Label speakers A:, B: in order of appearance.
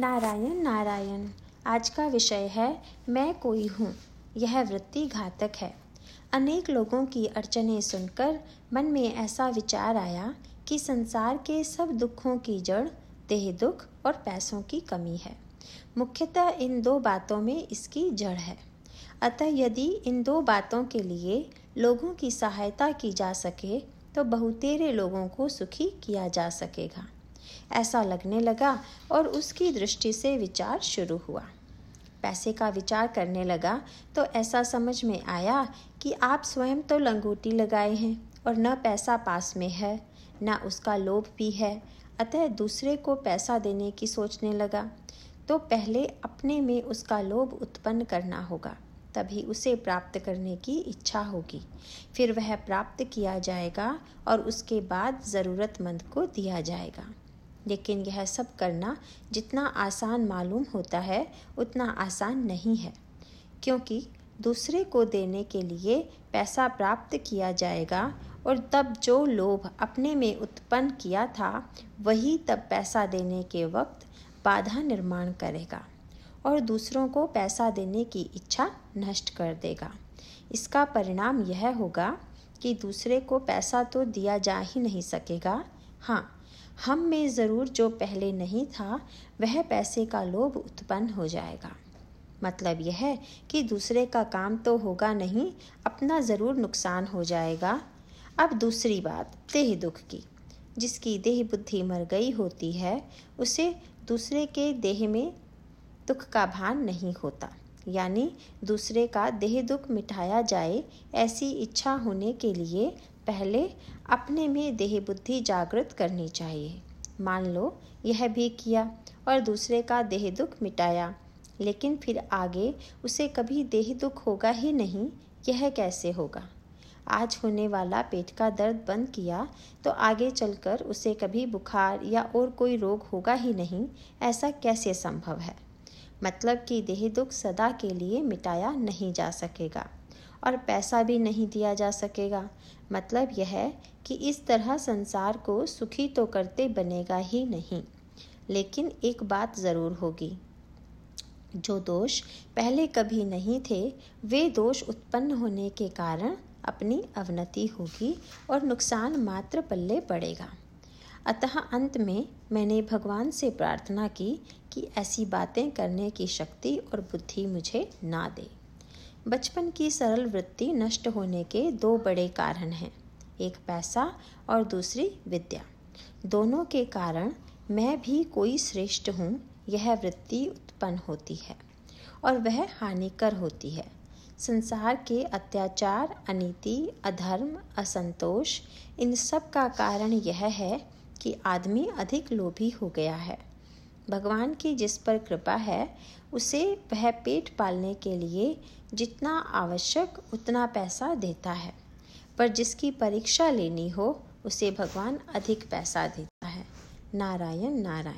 A: नारायण नारायण। आज का विषय है, मैं कोई हूँ। यह वृत्ति घातक है। अनेक लोगों की अड़चने सुनकर मन में ऐसा विचार आया कि संसार के सब दुखों की जड़, देह दुख और पैसों की कमी है। मुख्यतः इन दो बातों में इसकी जड़ है। अतः यदि इन दो बातों के लिए लोगों की सहायता की जा सके तो बहुतेरे लोगों को सुखी किया जा सकेगा। ऐसा लगने लगा और उसकी दृष्टि से विचार शुरू हुआ। पैसे का विचार करने लगा तो ऐसा समझ में आया कि आप स्वयं तो लंगोटी लगाए हैं और न पैसा पास में है, न उसका लोभ भी है, अतः दूसरे को पैसा देने की सोचने लगा। तो पहले अपने में उसका लोभ उत्पन्न करना होगा, तभी उसे प्राप्त करने की इच्छा होगी। फिर वह प्राप्त किया जाएगा और उसके बाद ज़रूरतमंद को दिया जाएगा। लेकिन यह सब करना जितना आसान मालूम होता है, उतना आसान नहीं है, क्योंकि दूसरे को देने के लिए पैसा प्राप्त किया जाएगा और तब जो लोभ अपने में उत्पन्न किया था, वही तब पैसा देने के वक्त बाधा निर्माण करेगा और दूसरों को पैसा देने की इच्छा नष्ट कर देगा। इसका परिणाम यह होगा कि दूसरे को पैसा तो दिया जा ही नहीं सकेगा। हाँ हम में ज़रूर जो पहले नहीं था, वह पैसे का लोभ उत्पन्न हो जाएगा। मतलब यह है कि दूसरे का काम तो होगा नहीं, अपना ज़रूर नुकसान हो जाएगा। अब दूसरी बात, देह दुख की। जिसकी देह बुद्धि मर गई होती है, उसे दूसरे के देह में दुख का भान नहीं होता। यानी दूसरे का देह दुख मिटाया जाए ऐसी इच्छा होने के लिए पहले अपने में देह बुद्धि जागृत करनी चाहिए। मान लो, यह भी किया और दूसरे का देह दुख मिटाया, लेकिन फिर आगे उसे कभी देह दुख होगा ही नहीं, यह कैसे होगा? आज होने वाला पेट का दर्द बंद किया तो आगे चलकर उसे कभी बुखार या और कोई रोग होगा ही नहीं, ऐसा कैसे संभव है? मतलब कि देह दुख सदा के लिए मिटाया नहीं जा सकेगा। और पैसा भी नहीं दिया जा सकेगा। मतलब यह है कि इस तरह संसार को सुखी तो करते बनेगा ही नहीं। लेकिन एक बात ज़रूर होगी। जो दोष पहले कभी नहीं थे, वे दोष उत्पन्न होने के कारण अपनी अवनति होगी और नुकसान मात्र पल्ले पड़ेगा। अतः अंत में मैंने भगवान से प्रार्थना की कि ऐसी बातें करने की शक्ति और बुद्धि मुझे ना दे। बचपन की सरल वृत्ति नष्ट होने के दो बड़े कारण हैं, एक पैसा और दूसरी विद्या। दोनों के कारण मैं भी कोई श्रेष्ठ हूँ, यह वृत्ति उत्पन्न होती है और वह हानिकर होती है। संसार के अत्याचार, अनीति, अधर्म, असंतोष, इन सब का कारण यह है कि आदमी अधिक लोभी हो गया है। भगवान की जिस पर कृपा है, उसे वह पेट पालने के लिए जितना आवश्यक, उतना पैसा देता है। पर जिसकी परीक्षा लेनी हो, उसे भगवान अधिक पैसा देता है। नारायण नारायण।